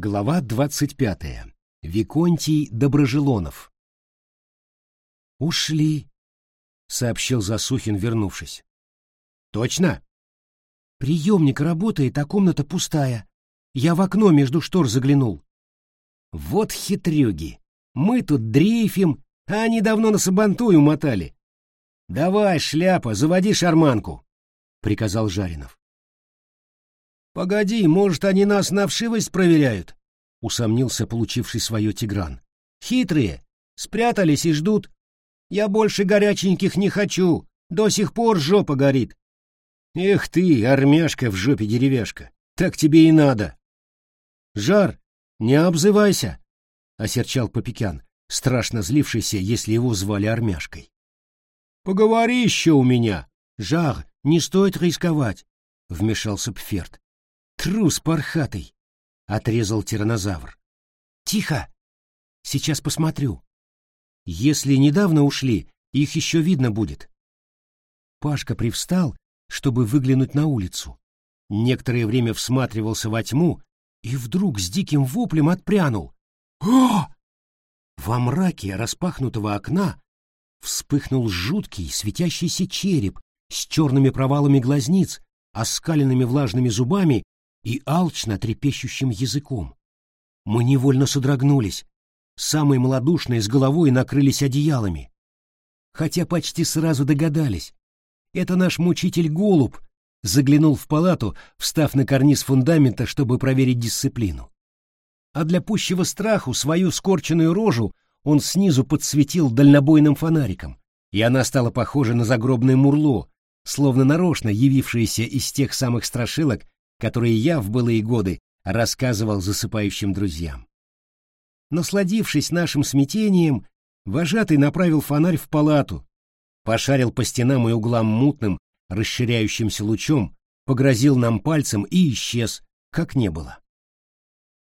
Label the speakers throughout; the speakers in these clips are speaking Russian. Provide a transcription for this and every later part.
Speaker 1: Глава двадцать пятая. Виконтий Доброжелонов. «Ушли», — сообщил Засухин, вернувшись. «Точно?» «Приемник работает, а комната пустая. Я в окно между штор заглянул». «Вот хитрюги! Мы тут дрейфим, а они давно на сабантуй умотали. Давай, шляпа, заводи шарманку», — приказал Жаринов. «Погоди, может, они нас на вшивость проверяют?» — усомнился получивший свое Тигран. «Хитрые, спрятались и ждут. Я больше горяченьких не хочу, до сих пор жопа горит». «Эх ты, армяшка в жопе деревяшка, так тебе и надо». «Жар, не обзывайся», — осерчал Попекян, страшно злившийся, если его звали армяшкой. «Поговори еще у меня». «Жар, не стоит рисковать», — вмешался Пферт. «Трус пархатый», — отрезал тиранозавр. «Тихо! Сейчас посмотрю. Если недавно ушли, их еще видно будет». Пашка привстал, чтобы выглянуть на улицу. Некоторое время всматривался во тьму и вдруг с диким воплем отпрянул. «О!» Во мраке распахнутого окна вспыхнул жуткий светящийся череп с черными провалами глазниц, оскаленными влажными зубами и алчно трепещущим языком. Мы невольно содрогнулись. Самые малодушные с головой накрылись одеялами. Хотя почти сразу догадались. Это наш мучитель-голубь заглянул в палату, встав на карниз фундамента, чтобы проверить дисциплину. А для пущего страху свою скорченную рожу он снизу подсветил дальнобойным фонариком, и она стала похожа на загробное мурло, словно нарочно явившееся из тех самых страшилок, которые я в былые годы рассказывал засыпающим друзьям. Насладившись нашим смятением, вожатый направил фонарь в палату, пошарил по стенам и углам мутным, расширяющимся лучом, погрозил нам пальцем и исчез, как не было.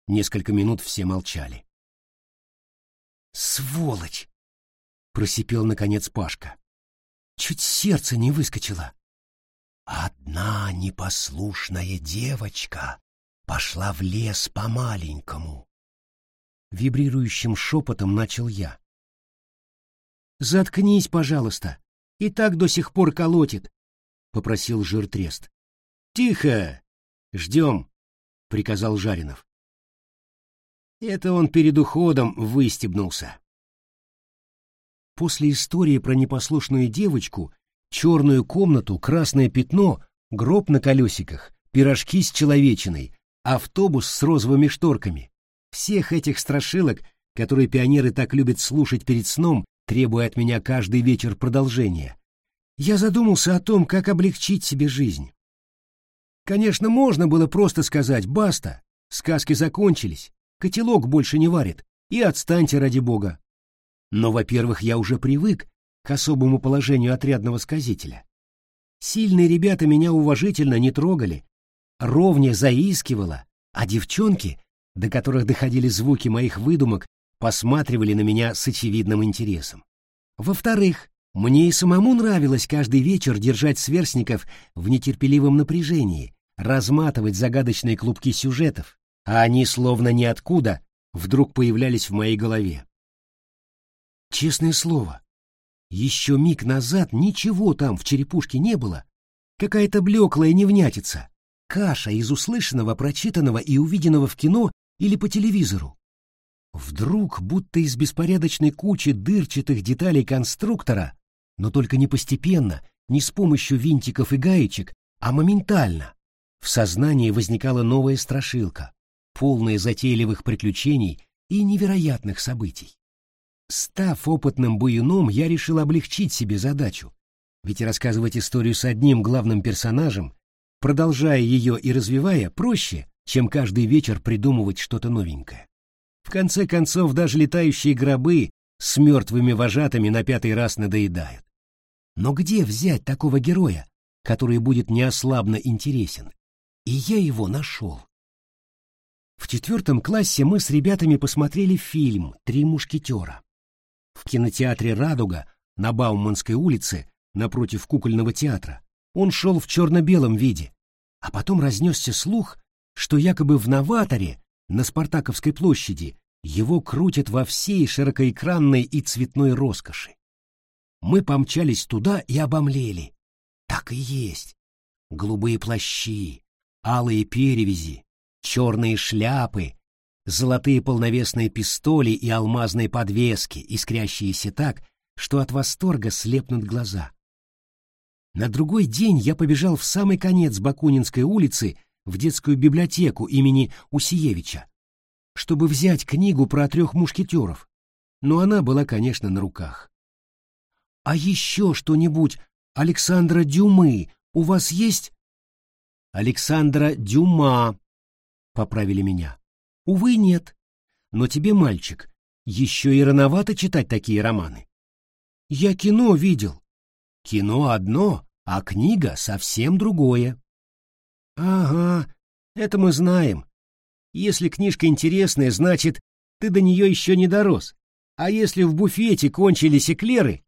Speaker 1: Несколько минут все молчали. «Сволочь!» — просипел наконец Пашка. «Чуть сердце не выскочило. Одна непослушная девочка пошла в лес по-маленькому. Вибрирующим шепотом начал я. «Заткнись, пожалуйста, и так до сих пор колотит», — попросил жиртрест. «Тихо! Ждем», — приказал Жаринов. Это он перед уходом выстебнулся. После истории про непослушную девочку черную комнату, красное пятно, гроб на колесиках, пирожки с человечиной, автобус с розовыми шторками. Всех этих страшилок, которые пионеры так любят слушать перед сном, требуя от меня каждый вечер продолжения. Я задумался о том, как облегчить себе жизнь. Конечно, можно было просто сказать «баста», сказки закончились, котелок больше не варит, и отстаньте ради бога. Но, во-первых, я уже привык к особому положению отрядного сказителя. Сильные ребята меня уважительно не трогали, ровня заискивала, а девчонки, до которых доходили звуки моих выдумок, посматривали на меня с очевидным интересом. Во-вторых, мне и самому нравилось каждый вечер держать сверстников в нетерпеливом напряжении, разматывать загадочные клубки сюжетов, а они словно ниоткуда вдруг появлялись в моей голове. Честное слово, еще миг назад ничего там в черепушке не было. Какая-то блеклая невнятица. Каша из услышанного, прочитанного и увиденного в кино или по телевизору. Вдруг, будто из беспорядочной кучи дырчатых деталей конструктора, но только не постепенно, не с помощью винтиков и гаечек, а моментально, в сознании возникала новая страшилка, полная затейливых приключений и невероятных событий. Став опытным буюном, я решил облегчить себе задачу, ведь рассказывать историю с одним главным персонажем, продолжая ее и развивая, проще, чем каждый вечер придумывать что-то новенькое. В конце концов, даже летающие гробы с мертвыми вожатыми на пятый раз надоедают. Но где взять такого героя, который будет неослабно интересен? И я его нашел. В четвертом классе мы с ребятами посмотрели фильм «Три мушкетера». В кинотеатре «Радуга» на Бауманской улице, напротив кукольного театра, он шел в черно-белом виде, а потом разнесся слух, что якобы в «Новаторе» на Спартаковской площади, его крутят во всей широкоэкранной и цветной роскоши. Мы помчались туда и обомлели. Так и есть. Голубые плащи, алые перевязи, черные шляпы, золотые полновесные пистоли и алмазные подвески, искрящиеся так, что от восторга слепнут глаза. На другой день я побежал в самый конец Бакунинской улицы в детскую библиотеку имени Усиевича, чтобы взять книгу про трех мушкетеров, но она была, конечно, на руках. «А еще что-нибудь Александра Дюмы у вас есть?» «Александра Дюма», — поправили меня. «Увы, нет. Но тебе, мальчик, еще и рановато читать такие романы. Я кино видел. Кино одно, а книга совсем другое». «Ага, это мы знаем. Если книжка интересная, значит, ты до нее еще не дорос. А если в буфете кончились эклеры,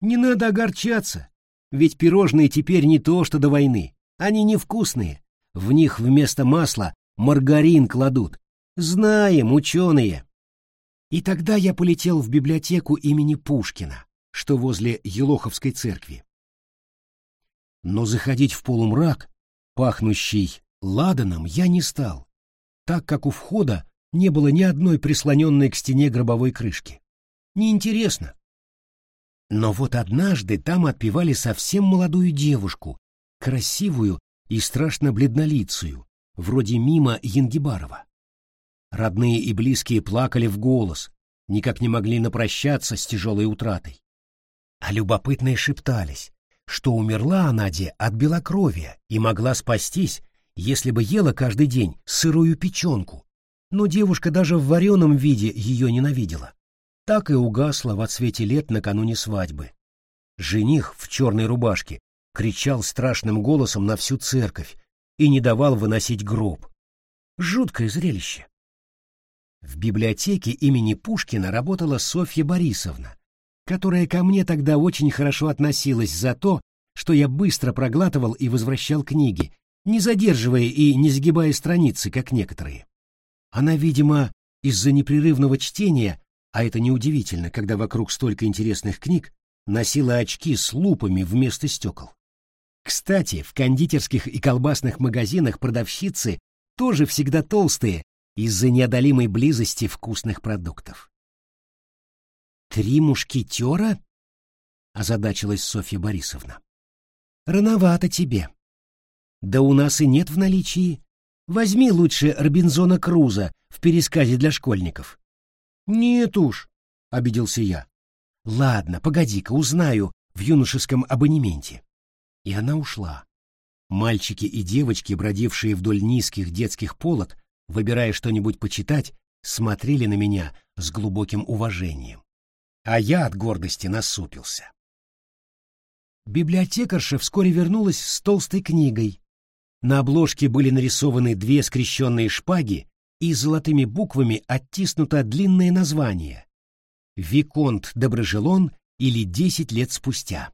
Speaker 1: не надо огорчаться, ведь пирожные теперь не то, что до войны. Они невкусные. В них вместо масла маргарин кладут. Знаем, ученые. И тогда я полетел в библиотеку имени Пушкина, что возле Елоховской церкви. Но заходить в полумрак, пахнущий ладаном, я не стал, так как у входа не было ни одной прислоненной к стене гробовой крышки. Неинтересно. Но вот однажды там отпевали совсем молодую девушку, красивую и страшно бледнолицую, вроде мимо Янгибарова. Родные и близкие плакали в голос, никак не могли напрощаться с тяжелой утратой. А любопытные шептались, что умерла Анаде от белокровия и могла спастись, если бы ела каждый день сырую печенку. Но девушка даже в вареном виде ее ненавидела. Так и угасла во цвете лет накануне свадьбы. Жених в черной рубашке кричал страшным голосом на всю церковь и не давал выносить гроб. Жуткое зрелище. В библиотеке имени Пушкина работала Софья Борисовна, которая ко мне тогда очень хорошо относилась за то, что я быстро проглатывал и возвращал книги, не задерживая и не сгибая страницы, как некоторые. Она, видимо, из-за непрерывного чтения, а это неудивительно, когда вокруг столько интересных книг, носила очки с лупами вместо стекол. Кстати, в кондитерских и колбасных магазинах продавщицы тоже всегда толстые из-за неодолимой близости вкусных продуктов. «Три мушкетера?» — озадачилась Софья Борисовна. «Рановато тебе. Да у нас и нет в наличии. Возьми лучше Робинзона Круза в пересказе для школьников». «Нет уж», — обиделся я. «Ладно, погоди-ка, узнаю в юношеском абонементе». И она ушла. Мальчики и девочки, бродившие вдоль низких детских полок, выбирая что-нибудь почитать, смотрели на меня с глубоким уважением. А я от гордости насупился. Библиотекарша вскоре вернулась с толстой книгой. На обложке были нарисованы две скрещенные шпаги и золотыми буквами оттиснуто длинное название «Виконт Доброжелон» или «Десять лет спустя».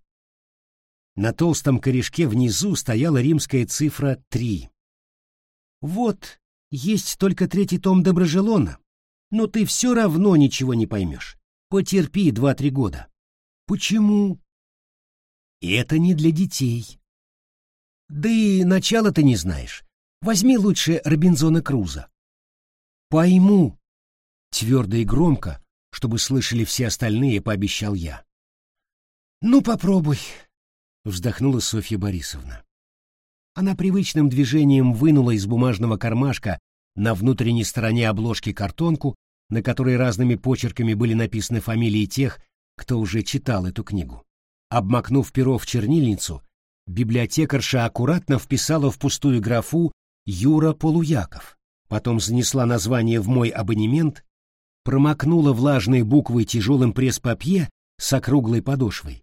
Speaker 1: На толстом корешке внизу стояла римская цифра 3. Вот, есть только третий том Доброжелона, но ты все равно ничего не поймешь. Потерпи два-три года. Почему? Это не для детей. Да и начала ты не знаешь. Возьми лучше Робинзона Круза. Пойму. Твердо и громко, чтобы слышали все остальные, пообещал я. Ну, попробуй вздохнула Софья Борисовна. Она привычным движением вынула из бумажного кармашка на внутренней стороне обложки картонку, на которой разными почерками были написаны фамилии тех, кто уже читал эту книгу. Обмакнув перо в чернильницу, библиотекарша аккуратно вписала в пустую графу Юра Полуяков, потом занесла название в мой абонемент, промокнула влажные буквы тяжелым пресс-папье с округлой подошвой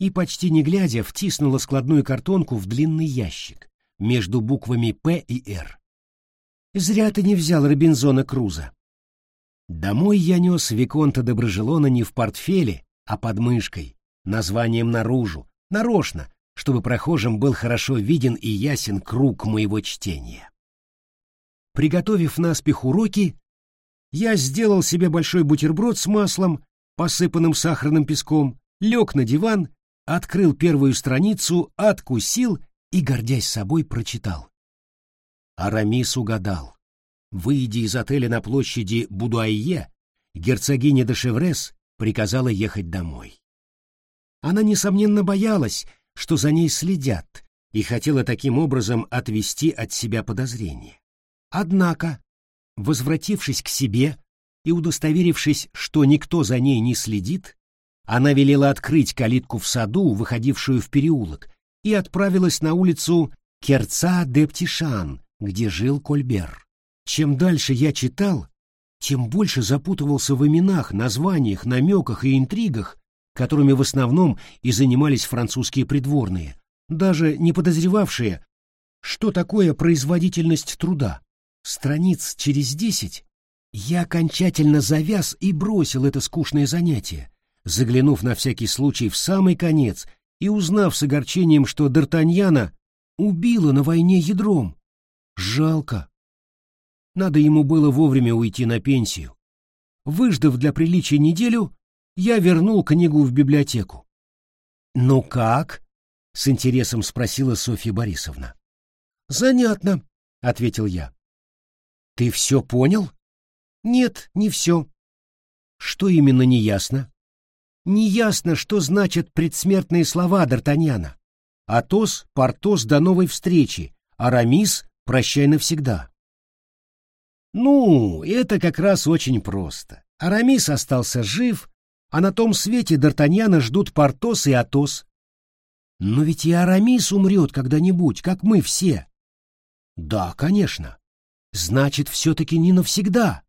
Speaker 1: и, почти не глядя, втиснула складную картонку в длинный ящик между буквами «П» и «Р». «Зря ты не взял Робинзона Круза». Домой я нес Виконта Доброжелона не в портфеле, а под мышкой, названием наружу, нарочно, чтобы прохожим был хорошо виден и ясен круг моего чтения. Приготовив наспех уроки, я сделал себе большой бутерброд с маслом, посыпанным сахарным песком, лег на диван, открыл первую страницу, откусил и, гордясь собой, прочитал. Арамис угадал. Выйдя из отеля на площади Будуайе, герцогиня де Шеврес приказала ехать домой. Она, несомненно, боялась, что за ней следят, и хотела таким образом отвести от себя подозрения. Однако, возвратившись к себе и удостоверившись, что никто за ней не следит, она велела открыть калитку в саду, выходившую в переулок, и отправилась на улицу Керца де Птишан, где жил Кольбер. Чем дальше я читал, тем больше запутывался в именах, названиях, намеках и интригах, которыми в основном и занимались французские придворные, даже не подозревавшие, что такое производительность труда. Страниц через десять я окончательно завяз и бросил это скучное занятие, заглянув на всякий случай в самый конец и узнав с огорчением, что Д'Артаньяна убило на войне ядром. Жалко. Надо ему было вовремя уйти на пенсию. Выждав для приличия неделю, я вернул книгу в библиотеку. «Ну как?» — с интересом спросила Софья Борисовна. «Занятно», — ответил я. «Ты все понял?» «Нет, не все». «Что именно неясно?» «Неясно, что значат предсмертные слова Д'Артаньяна. Атос, Портос до новой встречи, Арамис, прощай навсегда». «Ну, это как раз очень просто. Арамис остался жив, а на том свете Д'Артаньяна ждут Портос и Атос. Но ведь и Арамис умрет когда-нибудь, как мы все. Да, конечно. Значит, все-таки не навсегда.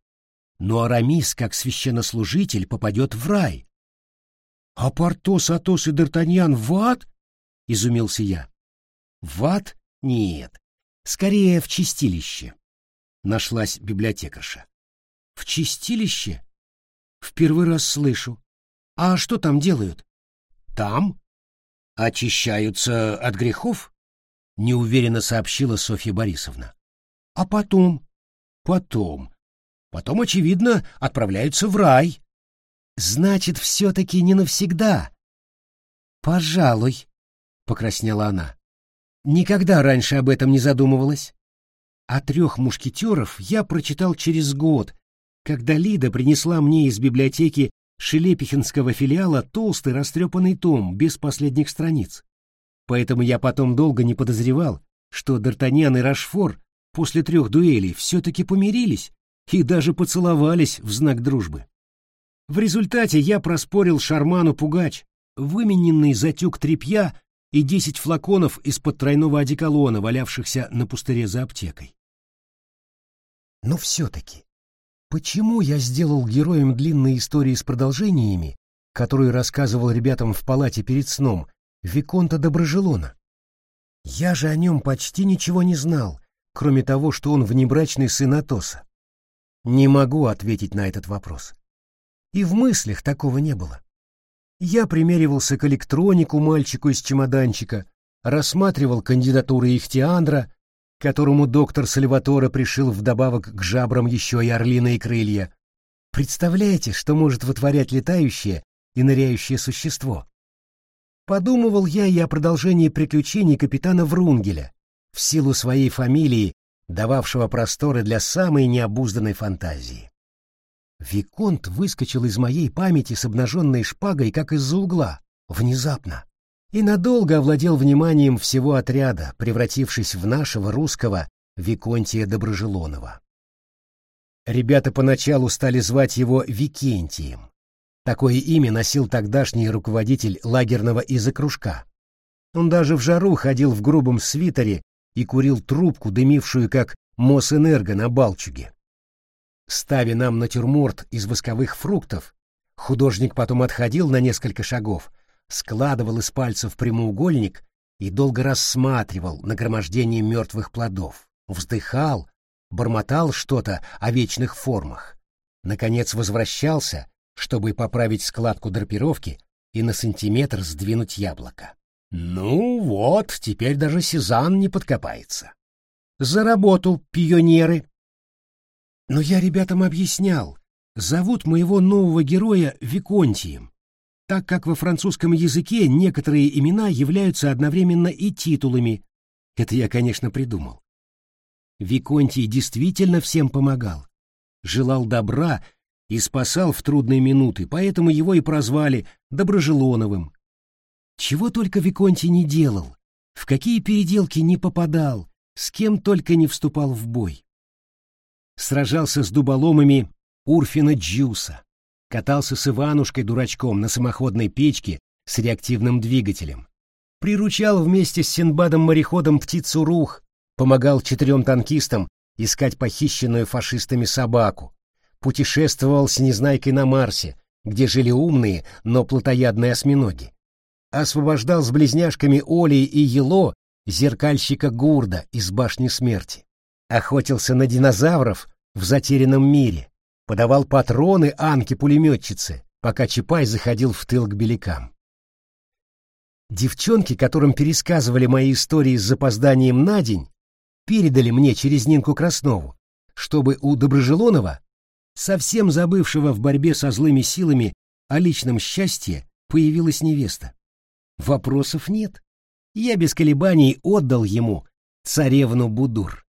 Speaker 1: Но Арамис, как священнослужитель, попадет в рай. А Портос, Атос и Д'Артаньян в ад? Изумился я. В ад? Нет. Скорее, в чистилище. Нашлась библиотекарша. В чистилище? В первый раз слышу. А что там делают? Там? Очищаются от грехов? Неуверенно сообщила Софья Борисовна. А потом? Потом. Потом, очевидно, отправляются в рай. Значит, все-таки не навсегда. Пожалуй, покраснела она. Никогда раньше об этом не задумывалась. О трех мушкетеров я прочитал через год, когда Лида принесла мне из библиотеки Шелепихинского филиала толстый растрепанный том без последних страниц. Поэтому я потом долго не подозревал, что Д'Артаньян и Рашфор после трех дуэлей все-таки помирились и даже поцеловались в знак дружбы. В результате я проспорил Шарману Пугач, вымененный затюк тряпья и десять флаконов из-под тройного одеколона, валявшихся на пустыре за аптекой. Но все-таки Почему я сделал героем длинной истории с продолжениями, которую рассказывал ребятам в палате перед сном, Виконта Доброжелона? Я же о нем почти ничего не знал, кроме того, что он внебрачный сын Атоса. Не могу ответить на этот вопрос. И в мыслях такого не было. Я примеривался к электронику мальчику из чемоданчика, рассматривал кандидатуры Ихтиандра, которому доктор Сальваторе пришил вдобавок к жабрам еще и орлиные крылья. Представляете, что может вытворять летающее и ныряющее существо? Подумывал я и о продолжении приключений капитана Врунгеля, в силу своей фамилии, дававшего просторы для самой необузданной фантазии. Виконт выскочил из моей памяти с обнаженной шпагой, как из-за угла, внезапно и надолго овладел вниманием всего отряда, превратившись в нашего русского Виконтия Доброжелонова. Ребята поначалу стали звать его Викентием. Такое имя носил тогдашний руководитель лагерного изокружка. Он даже в жару ходил в грубом свитере и курил трубку, дымившую как Мосэнерго на Балчуге. Ставя нам натюрморт из восковых фруктов, художник потом отходил на несколько шагов, складывал из пальцев прямоугольник и долго рассматривал нагромождение мертвых плодов, вздыхал, бормотал что-то о вечных формах. Наконец возвращался, чтобы поправить складку драпировки и на сантиметр сдвинуть яблоко. Ну вот, теперь даже Сезанн не подкопается. За работу, пионеры! Но я ребятам объяснял, зовут моего нового героя Виконтием, так как во французском языке некоторые имена являются одновременно и титулами. Это я, конечно, придумал. Виконтий действительно всем помогал, желал добра и спасал в трудные минуты, поэтому его и прозвали Доброжелоновым. Чего только Виконтий не делал, в какие переделки не попадал, с кем только не вступал в бой. Сражался с дуболомами Урфина Джуса, катался с Иванушкой-дурачком на самоходной печке с реактивным двигателем, приручал вместе с Синбадом-мореходом птицу Рух, помогал четырем танкистам искать похищенную фашистами собаку, путешествовал с Незнайкой на Марсе, где жили умные, но плотоядные осьминоги, освобождал с близняшками Олей и Ело зеркальщика Гурда из Башни Смерти, охотился на динозавров в затерянном мире, подавал патроны Анке-пулеметчице, пока Чапай заходил в тыл к белякам. Девчонки, которым пересказывали мои истории с запозданием на день, передали мне через Нинку Краснову, чтобы у Доброжелонова, совсем забывшего в борьбе со злыми силами о личном счастье, появилась невеста. Вопросов нет. Я без колебаний отдал ему царевну Будур.